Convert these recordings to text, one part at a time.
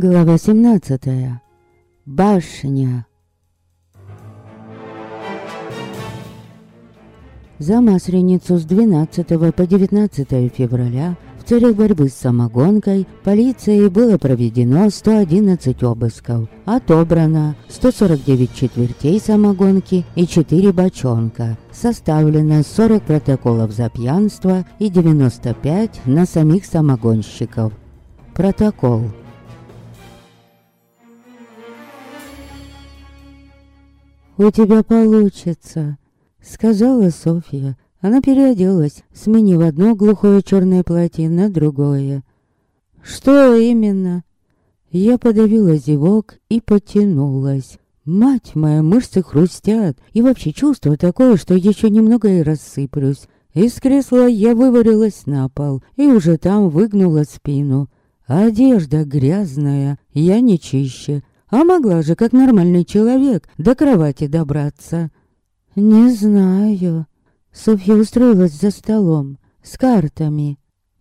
Глава 17. Башня. За Масленицу с 12 по 19 февраля в целях борьбы с самогонкой полицией было проведено 111 обысков. Отобрано 149 четвертей самогонки и 4 бочонка. Составлено 40 протоколов за пьянство и 95 на самих самогонщиков. Протокол «У тебя получится», — сказала Софья. Она переоделась, сменив одно глухое черное платье на другое. «Что именно?» Я подавила зевок и потянулась. Мать моя, мышцы хрустят, и вообще чувство такое, что еще немного и рассыплюсь. Из кресла я вывалилась на пол и уже там выгнула спину. Одежда грязная, я не чище, а могла же, как нормальный человек, до кровати добраться. Не знаю. Софья устроилась за столом, с картами.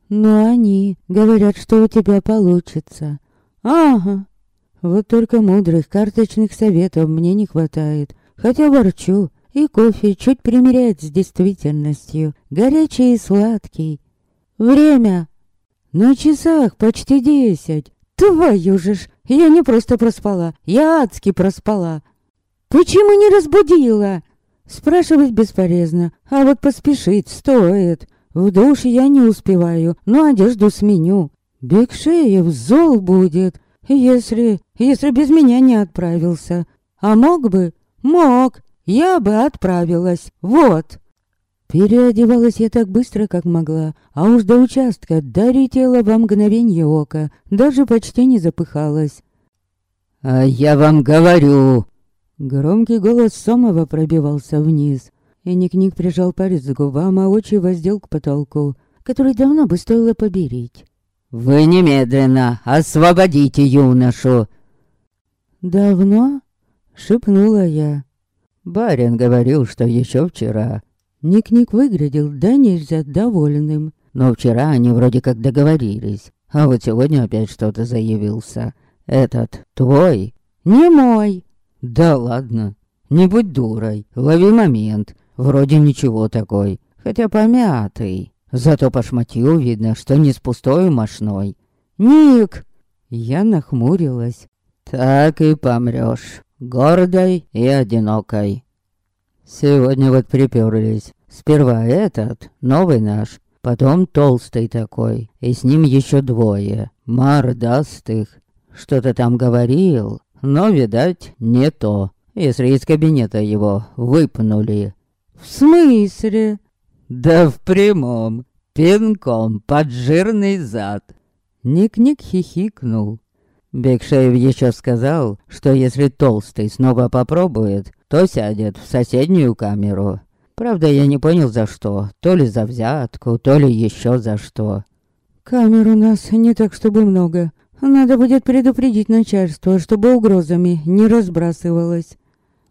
Но они говорят, что у тебя получится. Ага. Вот только мудрых карточных советов мне не хватает. Хотя ворчу, и кофе чуть примеряет с действительностью. Горячий и сладкий. Время. На часах почти десять. Твою же ж, я не просто проспала, я адски проспала. Почему не разбудила? Спрашивать бесполезно, а вот поспешить стоит. В душ я не успеваю, но одежду сменю. Бекшеев зол будет, если... если без меня не отправился. А мог бы? Мог. Я бы отправилась. Вот. Переодевалась я так быстро, как могла, а уж до участка долетела во мгновенье ока, даже почти не запыхалась. «А я вам говорю!» Громкий голос Сомова пробивался вниз, и Ник-Ник прижал палец к губам, а очи воздел к потолку, который давно бы стоило поберить. «Вы немедленно освободите юношу!» «Давно?» — шепнула я. Барин говорил, что еще вчера. Ник-Ник выглядел да нельзя довольным. Но вчера они вроде как договорились. А вот сегодня опять что-то заявился. Этот твой? Не мой. Да ладно. Не будь дурой. Лови момент. Вроде ничего такой. Хотя помятый. Зато по шматью видно, что не с пустой мошной. Ник! Я нахмурилась. Так и помрёшь. Гордой и одинокой. Сегодня вот приперлись. Сперва этот, новый наш, потом толстый такой, и с ним еще двое, мордастых. Что-то там говорил, но, видать, не то, если из кабинета его выпнули. В смысле? Да в прямом, пинком под жирный зад. Ник-ник хихикнул. Бекшеев еще сказал, что если толстый снова попробует, то сядет в соседнюю камеру. Правда, я не понял за что. То ли за взятку, то ли еще за что. Камер у нас не так чтобы много. Надо будет предупредить начальство, чтобы угрозами не разбрасывалось.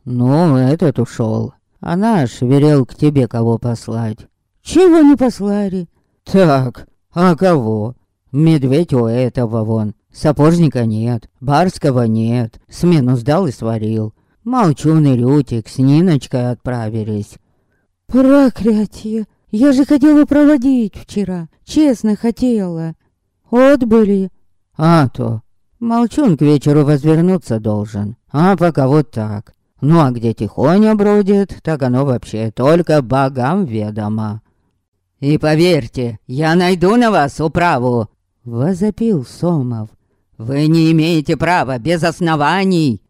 Ну, этот ушел. А наш велел к тебе кого послать. Чего не послали? Так, а кого? Медведь у этого вон. Сапожника нет, барского нет. Смену сдал и сварил. Молчун и Рютик с Ниночкой отправились. Проклятие! Я же хотела проводить вчера. Честно хотела. Отбыли. А то. Молчун к вечеру возвернуться должен. А пока вот так. Ну а где тихоня бродит, так оно вообще только богам ведомо. И поверьте, я найду на вас управу, возопил Сомов. Вы не имеете права без оснований.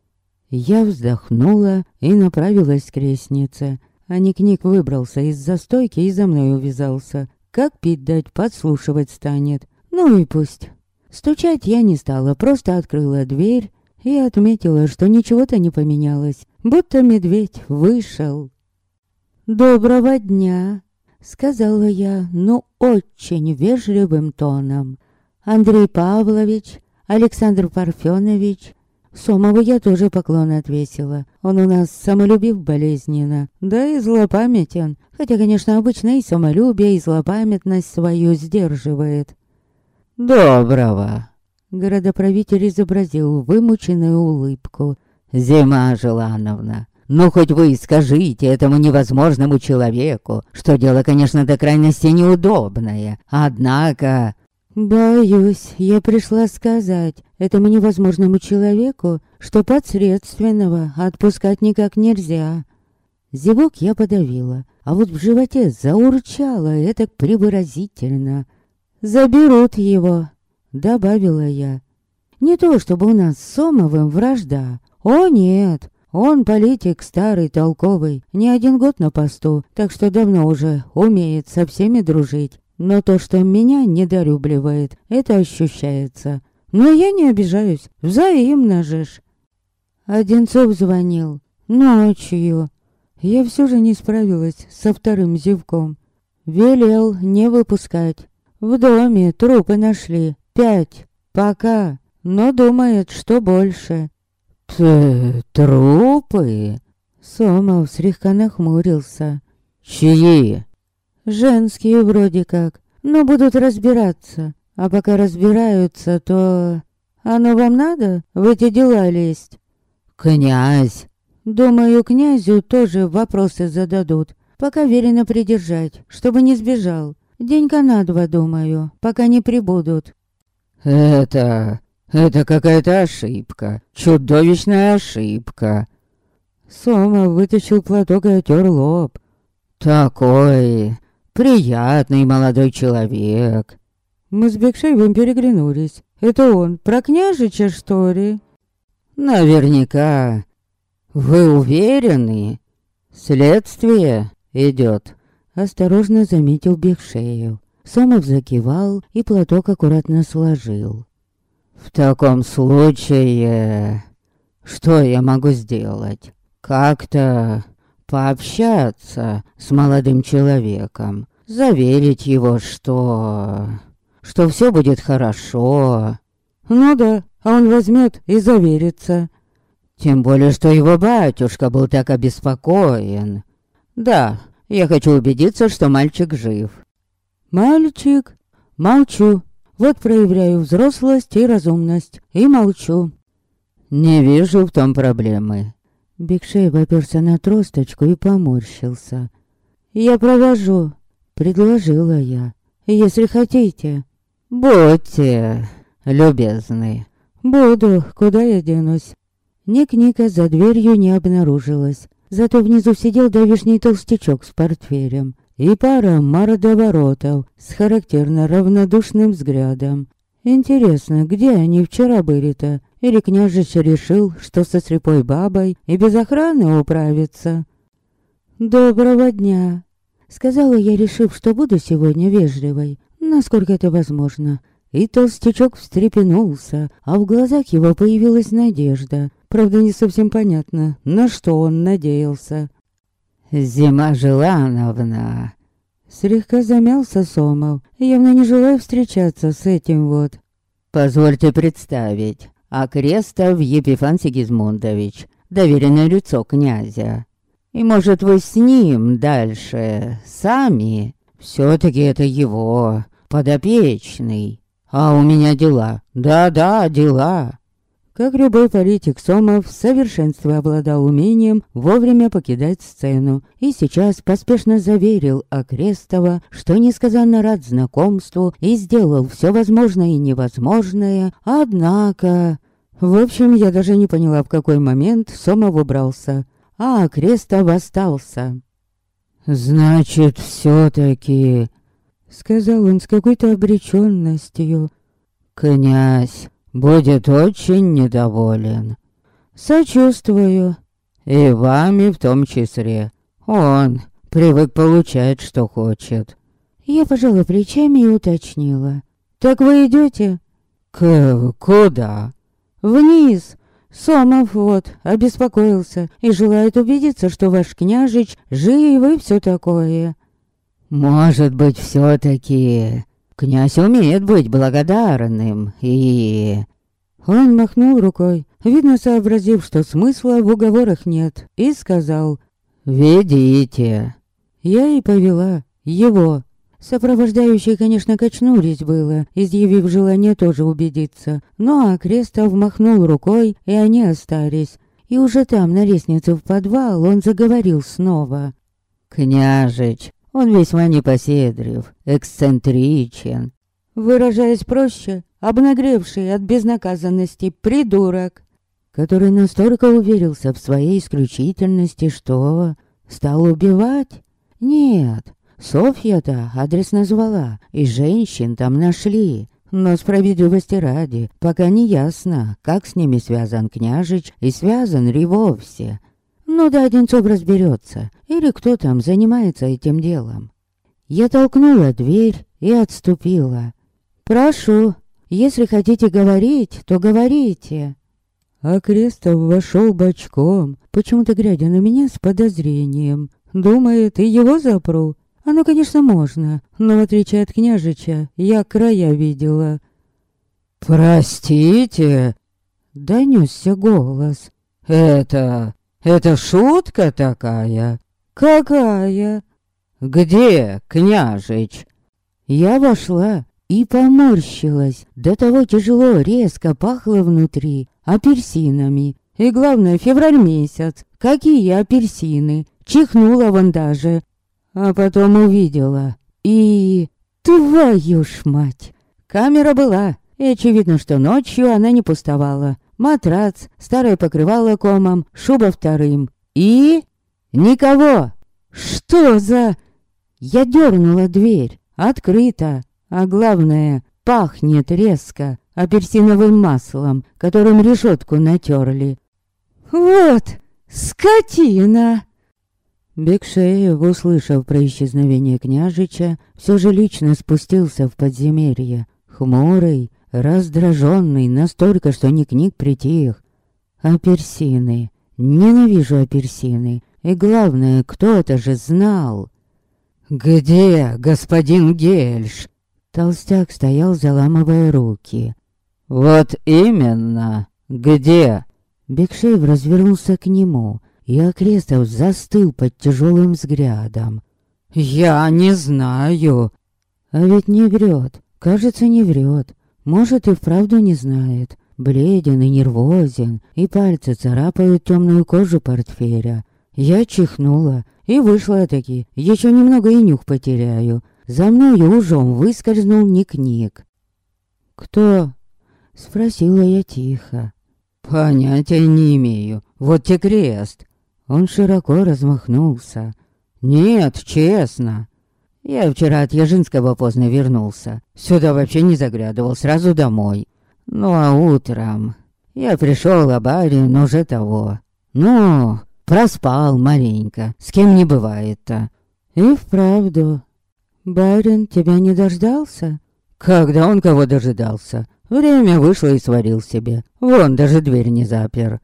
Я вздохнула и направилась к лестнице. А Ник-Ник выбрался из застойки и за мной увязался. Как пить дать, подслушивать станет. Ну и пусть. Стучать я не стала, просто открыла дверь и отметила, что ничего-то не поменялось. Будто медведь вышел. «Доброго дня!» — сказала я, но очень вежливым тоном. «Андрей Павлович, Александр Парфенович, Сомову я тоже поклон отвесила. Он у нас самолюбив болезненно, да и злопамятен. Хотя, конечно, обычно и самолюбие, и злопамятность свою сдерживает. «Доброго!» Городоправитель изобразил вымученную улыбку. «Зима Желановна, ну хоть вы скажите этому невозможному человеку, что дело, конечно, до крайности неудобное, однако...» «Боюсь, я пришла сказать этому невозможному человеку, что подсредственного отпускать никак нельзя». Зевок я подавила, а вот в животе заурчало это прибыразительно. «Заберут его», — добавила я. «Не то, чтобы у нас с Сомовым вражда. О, нет, он политик старый, толковый, не один год на посту, так что давно уже умеет со всеми дружить. Но то, что меня недолюбливает, это ощущается. Но я не обижаюсь, взаимно же ж. Одинцов звонил. Ночью. Я все же не справилась со вторым зевком. Велел не выпускать. В доме трупы нашли. Пять. Пока. Но думает, что больше. Т трупы? Сомов слегка нахмурился. Чьи? Женские вроде как. Но будут разбираться. А пока разбираются, то... Оно вам надо в эти дела лезть? Князь Думаю, князю тоже вопросы зададут. Пока велено придержать, чтобы не сбежал. Денька на два, думаю, пока не прибудут. Это... это какая-то ошибка. Чудовищная ошибка. Сома вытащил платок и отер лоб. Такой приятный молодой человек. Мы с Бекшеевым переглянулись. Это он, про княжича, что ли? Наверняка. «Вы уверены? Следствие идет?» Осторожно заметил Бекшеев. Сомов закивал и платок аккуратно сложил. «В таком случае, что я могу сделать? Как-то пообщаться с молодым человеком, заверить его, что... что все будет хорошо». «Ну да, а он возьмет и заверится», тем более, что его батюшка был так обеспокоен. Да, я хочу убедиться, что мальчик жив. Мальчик? Молчу. Вот проявляю взрослость и разумность. И молчу. Не вижу в том проблемы. Бекшей оперся на тросточку и поморщился. «Я провожу», — предложила я. «Если хотите». «Будьте любезны». «Буду, куда я денусь?» Ник-Ника за дверью не обнаружилось. Зато внизу сидел давишний толстячок с портфелем и пара мордоворотов с характерно равнодушным взглядом. Интересно, где они вчера были-то? Или княжич решил, что со слепой бабой и без охраны управится? «Доброго дня!» Сказала я, решив, что буду сегодня вежливой, насколько это возможно. И толстячок встрепенулся, а в глазах его появилась надежда. Правда, не совсем понятно, на что он надеялся. «Зима Желановна!» Слегка замялся Сомов, явно не желая встречаться с этим вот. «Позвольте представить, Акрестов Епифан Сигизмундович, доверенное лицо князя. И может вы с ним дальше, сами? Все-таки это его, подопечный. А у меня дела, да-да, дела. Как любой политик, Сомов в совершенстве обладал умением вовремя покидать сцену и сейчас поспешно заверил Окрестова, что несказанно рад знакомству и сделал все возможное и невозможное, однако... В общем, я даже не поняла, в какой момент Сомов убрался, а Окрестов остался. «Значит, все-таки...» — сказал он с какой-то обреченностью. «Князь будет очень недоволен. Сочувствую. И вами в том числе. Он привык получать, что хочет. Я пожала плечами и уточнила. Так вы идете? К... куда? Вниз. Сомов вот обеспокоился и желает убедиться, что ваш княжич жив и все такое. Может быть, все-таки Князь умеет быть благодарным и... Он махнул рукой, видно сообразив, что смысла в уговорах нет, и сказал «Ведите». Я и повела его. Сопровождающие, конечно, качнулись было, изъявив желание тоже убедиться. Но Акрестов махнул рукой, и они остались. И уже там, на лестнице в подвал, он заговорил снова. «Княжич, он весьма непоседрив, эксцентричен». Выражаясь проще, обнагревший от безнаказанности придурок, который настолько уверился в своей исключительности, что стал убивать. Нет, Софья-то адрес назвала, и женщин там нашли. Но справедливости ради, пока не ясно, как с ними связан княжич и связан ли вовсе. Ну да Одинцов разберется, или кто там занимается этим делом. Я толкнула дверь и отступила. «Прошу, если хотите говорить, то говорите». А Крестов вошел бочком, почему-то глядя на меня с подозрением. Думает, и его запру. Оно, конечно, можно, но в отличие от княжича, я края видела. «Простите!» — донесся голос. «Это... это шутка такая?» «Какая?» «Где княжич?» Я вошла и поморщилась. До того тяжело, резко пахло внутри апельсинами. И главное, февраль месяц. Какие апельсины? Чихнула вон даже. А потом увидела. И... Твою ж мать! Камера была. И очевидно, что ночью она не пустовала. Матрац, старое покрывало комом, шуба вторым. И... Никого! Что за... Я дернула дверь. Открыто. А главное, пахнет резко апельсиновым маслом, которым решетку натерли. «Вот, скотина!» Бекшеев, услышав про исчезновение княжича, все же лично спустился в подземелье. Хмурый, раздраженный, настолько, что Ник-Ник притих. Апельсины. Ненавижу апельсины. И главное, кто-то же знал. «Где господин Гельш?» Толстяк стоял, заламывая руки. «Вот именно! Где?» Бекшеев развернулся к нему и Окрестов застыл под тяжелым взглядом. «Я не знаю!» А ведь не врет, кажется, не врет. Может и вправду не знает. Бледен и нервозен, и пальцы царапают темную кожу портфеля. Я чихнула и вышла таки, еще немного и нюх потеряю. За мною ужом выскользнул Ник-Ник. «Кто?» — спросила я тихо. «Понятия не имею. Вот те крест. Он широко размахнулся. «Нет, честно. Я вчера от Ежинского поздно вернулся. Сюда вообще не заглядывал, сразу домой. Ну а утром я пришел о баре, но уже того. Ну, проспал маленько, с кем не бывает-то». «И вправду. Барин тебя не дождался?» «Когда он кого дожидался? Время вышло и сварил себе. Вон даже дверь не запер».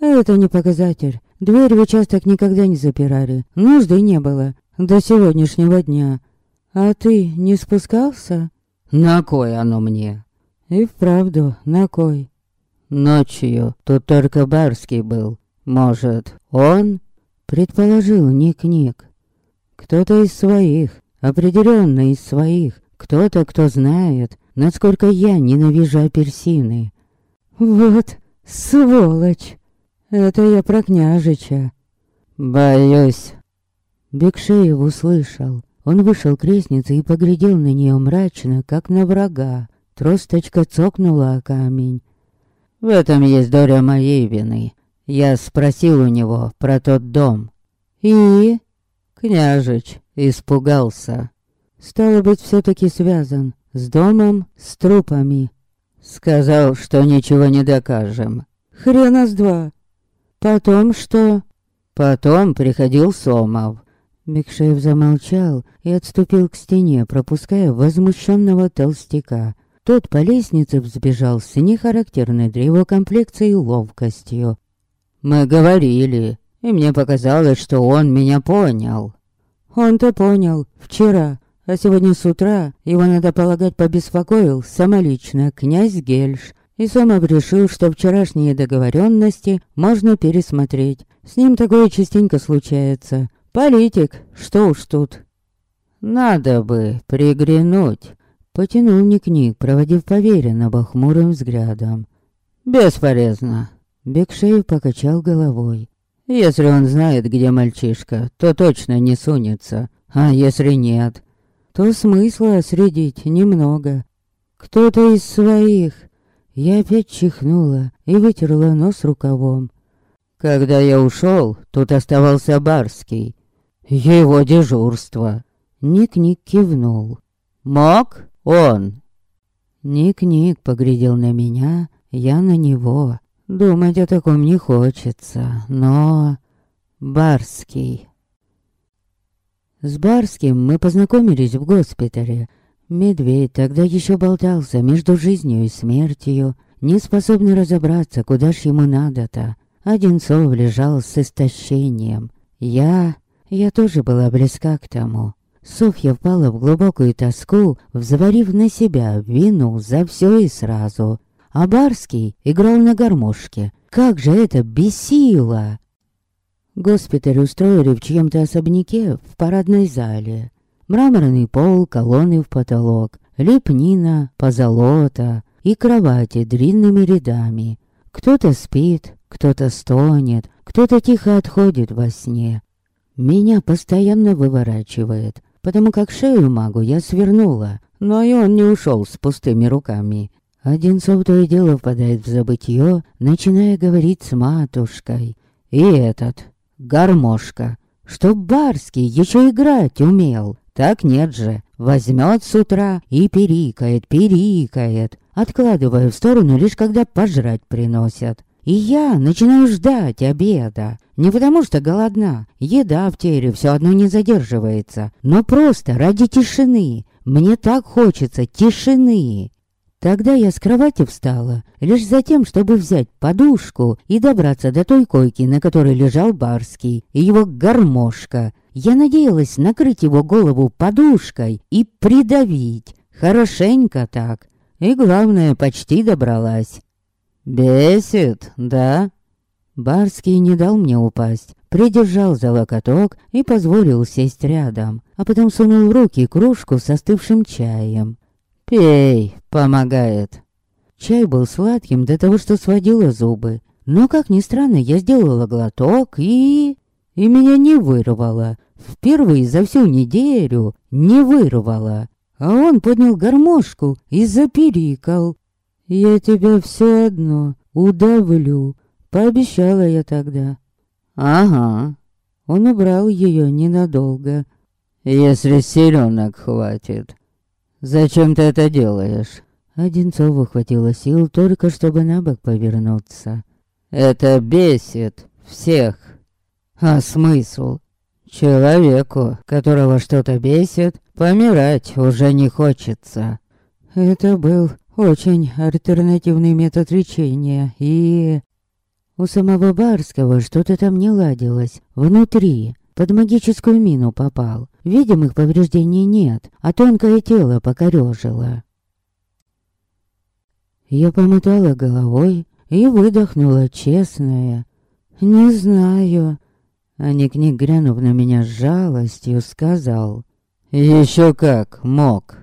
«Это не показатель. Дверь в участок никогда не запирали, нужды не было до сегодняшнего дня. А ты не спускался? На кой оно мне? И вправду, на кой? Ночью тут только Барский был. Может, он? Предположил Ник-Ник. Кто-то из своих, определенно из своих. Кто-то, кто знает, насколько я ненавижу апельсины. Вот сволочь! Это я про княжича. Боюсь. Бекшеев услышал. Он вышел к лестнице и поглядел на нее мрачно, как на врага. Тросточка цокнула о камень. В этом есть доля моей вины. Я спросил у него про тот дом. И? Княжич испугался. Стало быть, все-таки связан с домом, с трупами. Сказал, что ничего не докажем. Хрена с два. Потом что? Потом приходил Сомов. Бекшеев замолчал и отступил к стене, пропуская возмущенного толстяка. Тот по лестнице взбежал с нехарактерной для его комплекции ловкостью. «Мы говорили, и мне показалось, что он меня понял». «Он-то понял. Вчера. А сегодня с утра, его, надо полагать, побеспокоил самолично князь Гельш и Сомов решил, что вчерашние договоренности можно пересмотреть. С ним такое частенько случается. Политик, что уж тут. Надо бы приглянуть. Потянул Ник-Ник, проводив поверенного хмурым взглядом. Бесполезно. Бекшеев покачал головой. Если он знает, где мальчишка, то точно не сунется. А если нет, то смысла средить немного. Кто-то из своих. Я опять чихнула и вытерла нос рукавом. Когда я ушел, тут оставался Барский. Его дежурство. Ник-Ник кивнул. Мог он? Ник-Ник поглядел на меня, я на него. Думать о таком не хочется, но... Барский. С Барским мы познакомились в госпитале. Медведь тогда еще болтался между жизнью и смертью, не способный разобраться, куда ж ему надо-то. Одинцов лежал с истощением. Я... я тоже была близка к тому. Софья впала в глубокую тоску, взварив на себя вину за все и сразу. А Барский играл на гармошке. Как же это бесило! Госпиталь устроили в чьем-то особняке в парадной зале. Мраморный пол, колонны в потолок, лепнина, позолота и кровати длинными рядами. Кто-то спит, кто-то стонет, кто-то тихо отходит во сне. Меня постоянно выворачивает, потому как шею магу я свернула, но и он не ушел с пустыми руками. Одинцов то и дело впадает в забытье, начиная говорить с матушкой. И этот, гармошка. Чтоб Барский еще играть умел. Так нет же. Возьмет с утра и перикает, перикает, откладывая в сторону лишь когда пожрать приносят. И я начинаю ждать обеда. Не потому что голодна, еда в теле все одно не задерживается, но просто ради тишины. Мне так хочется тишины. Тогда я с кровати встала, лишь за тем, чтобы взять подушку и добраться до той койки, на которой лежал Барский, и его гармошка. Я надеялась накрыть его голову подушкой и придавить. Хорошенько так. И главное, почти добралась. «Бесит, да?» Барский не дал мне упасть, придержал за локоток и позволил сесть рядом, а потом сунул в руки кружку с остывшим чаем. «Пей, помогает». Чай был сладким до того, что сводило зубы. Но, как ни странно, я сделала глоток и... И меня не вырвало. Впервые за всю неделю не вырвало. А он поднял гармошку и заперикал. «Я тебя все одно удавлю», — пообещала я тогда. «Ага». Он убрал ее ненадолго. «Если селенок хватит». «Зачем ты это делаешь?» Одинцову хватило сил только, чтобы на бок повернуться. «Это бесит всех!» «А смысл?» «Человеку, которого что-то бесит, помирать уже не хочется». Это был очень альтернативный метод лечения, и... У самого Барского что-то там не ладилось, внутри. Под магическую мину попал. Видимых повреждений нет, а тонкое тело покорежило. Я помотала головой и выдохнула честное. «Не знаю». А Ник-Ник, на меня с жалостью, сказал. «Еще как мог».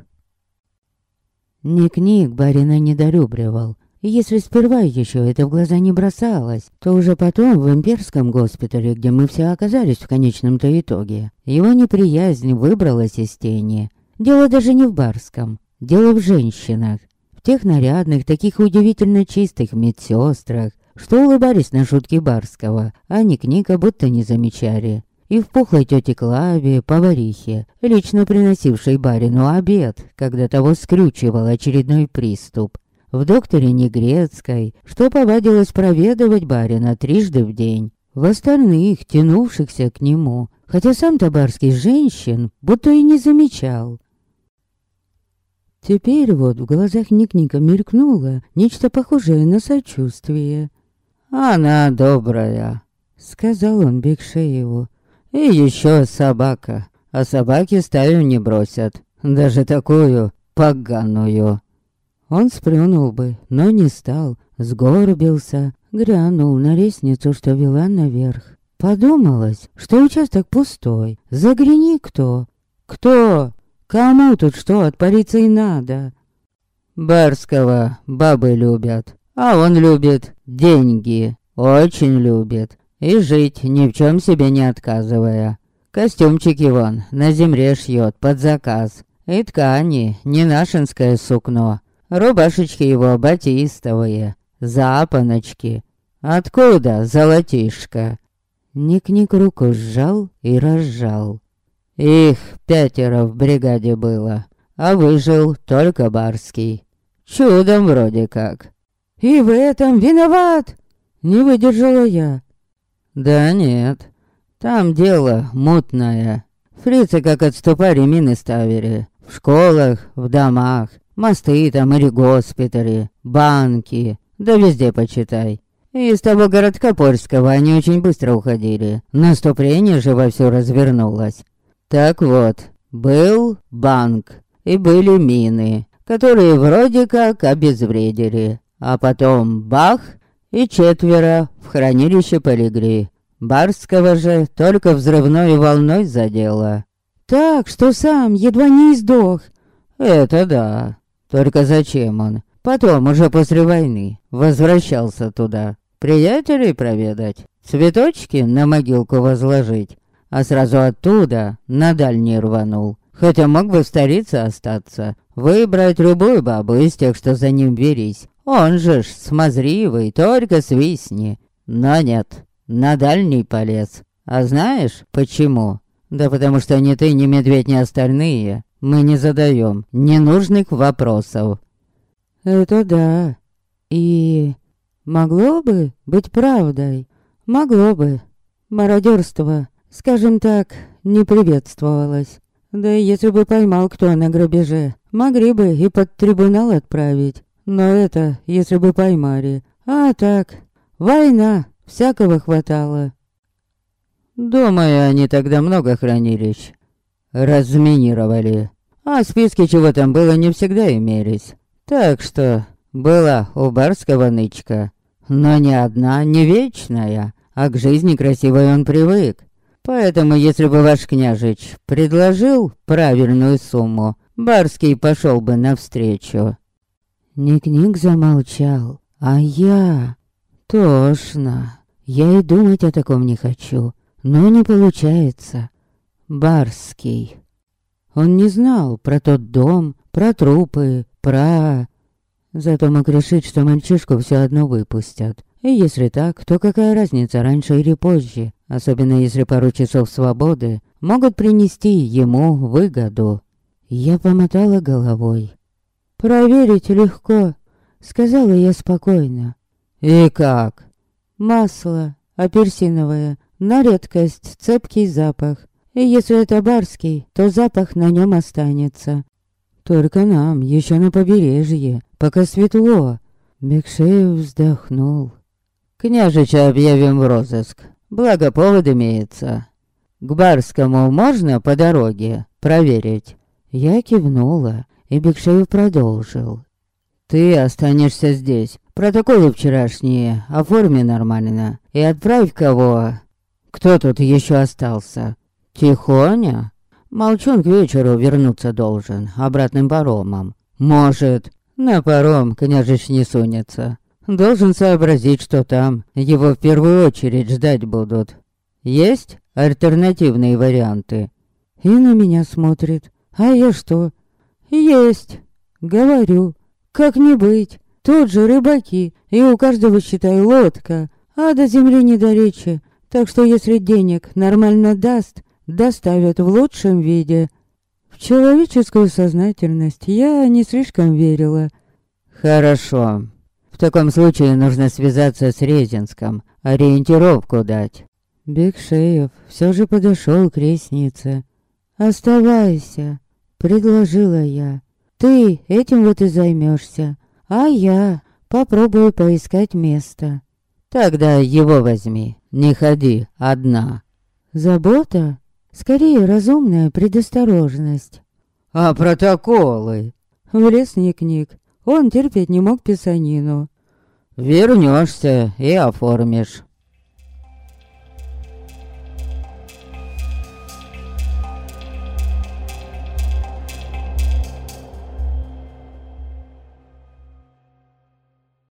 Ник-Ник барина недолюбливал. Если сперва еще это в глаза не бросалось, то уже потом в имперском госпитале, где мы все оказались в конечном-то итоге, его неприязнь выбралась из тени. Дело даже не в барском, дело в женщинах. В тех нарядных, таких удивительно чистых медсестрах, что улыбались на шутки Барского, а Ник-Ника будто не замечали. И в пухлой тете Клаве, поварихе, лично приносившей барину обед, когда того скрючивал очередной приступ, в докторе Негрецкой, что повадилось проведывать барина трижды в день, в остальных, тянувшихся к нему, хотя сам Табарский женщин будто и не замечал. Теперь вот в глазах Никника мелькнуло нечто похожее на сочувствие. «Она добрая», — сказал он Бекшееву. «И еще собака, а собаки стаю не бросят, даже такую поганую». Он сплюнул бы, но не стал, сгорбился, грянул на лестницу, что вела наверх. Подумалось, что участок пустой, загляни кто. Кто? Кому тут что от полиции надо? Барского бабы любят, а он любит деньги, очень любит. И жить ни в чем себе не отказывая. Костюмчики вон на земле шьет под заказ. И ткани не нашинское сукно. Рубашечки его батистовые, запоночки. Откуда золотишко? Ник-ник руку сжал и разжал. Их пятеро в бригаде было, а выжил только Барский. Чудом вроде как. «И в этом виноват!» Не выдержала я. «Да нет, там дело мутное. Фрицы как отступали мины ставили. В школах, в домах, мосты там или госпитали, банки, да везде почитай. Из того городка польского они очень быстро уходили. Наступление же вовсю развернулось. Так вот, был банк и были мины, которые вроде как обезвредили. А потом бах, и четверо в хранилище полегли. Барского же только взрывной волной задело. Так, что сам едва не издох. Это да. Только зачем он? Потом, уже после войны, возвращался туда. Приятелей проведать, цветочки на могилку возложить, а сразу оттуда на дальний рванул. Хотя мог бы в столице остаться, выбрать любую бабу из тех, что за ним верись. Он же ж смазривый, только свистни. Но нет, на дальний полез. А знаешь, почему? Да потому что ни ты, ни медведь, ни остальные мы не задаем ненужных вопросов. Это да. И Могло бы быть правдой. Могло бы. Мародерство, скажем так, не приветствовалось. Да и если бы поймал кто на грабеже, могли бы и под трибунал отправить. Но это, если бы поймали. А так, война, всякого хватало. Думаю, они тогда много хранилищ. Разминировали. А списки, чего там было, не всегда имелись. Так что была у Барского нычка, но не одна, не вечная, а к жизни красивой он привык. Поэтому, если бы ваш княжич предложил правильную сумму, Барский пошел бы навстречу. Ник-Ник замолчал, а я... Тошно. Я и думать о таком не хочу, но не получается. Барский. Он не знал про тот дом, про трупы, про... Зато мог решить, что мальчишку все одно выпустят. И если так, то какая разница, раньше или позже, особенно если пару часов свободы могут принести ему выгоду. Я помотала головой. «Проверить легко», — сказала я спокойно. «И как?» «Масло, апельсиновое, на редкость цепкий запах. И если это барский, то запах на нем останется. Только нам, еще на побережье, пока светло. Бекшеев вздохнул. Княжича объявим в розыск. Благо повод имеется. К Барскому можно по дороге проверить? Я кивнула, и Бекшеев продолжил. Ты останешься здесь. Протоколы вчерашние оформи нормально. И отправь кого... Кто тут еще остался? Тихоня? Молчун к вечеру вернуться должен, обратным паромом. Может, на паром княжич не сунется. Должен сообразить, что там его в первую очередь ждать будут. Есть альтернативные варианты? И на меня смотрит. А я что? Есть. Говорю. Как не быть. Тут же рыбаки, и у каждого, считай, лодка. А до земли недалече. Так что если денег нормально даст, доставят в лучшем виде. В человеческую сознательность я не слишком верила. Хорошо. В таком случае нужно связаться с Резинском, ориентировку дать. Бекшеев все же подошел к лестнице. «Оставайся», — предложила я. «Ты этим вот и займешься, а я попробую поискать место». «Тогда его возьми, не ходи одна». «Забота?» Скорее, разумная предосторожность. А протоколы? Влез Ник-Ник. Он терпеть не мог писанину. Вернешься и оформишь.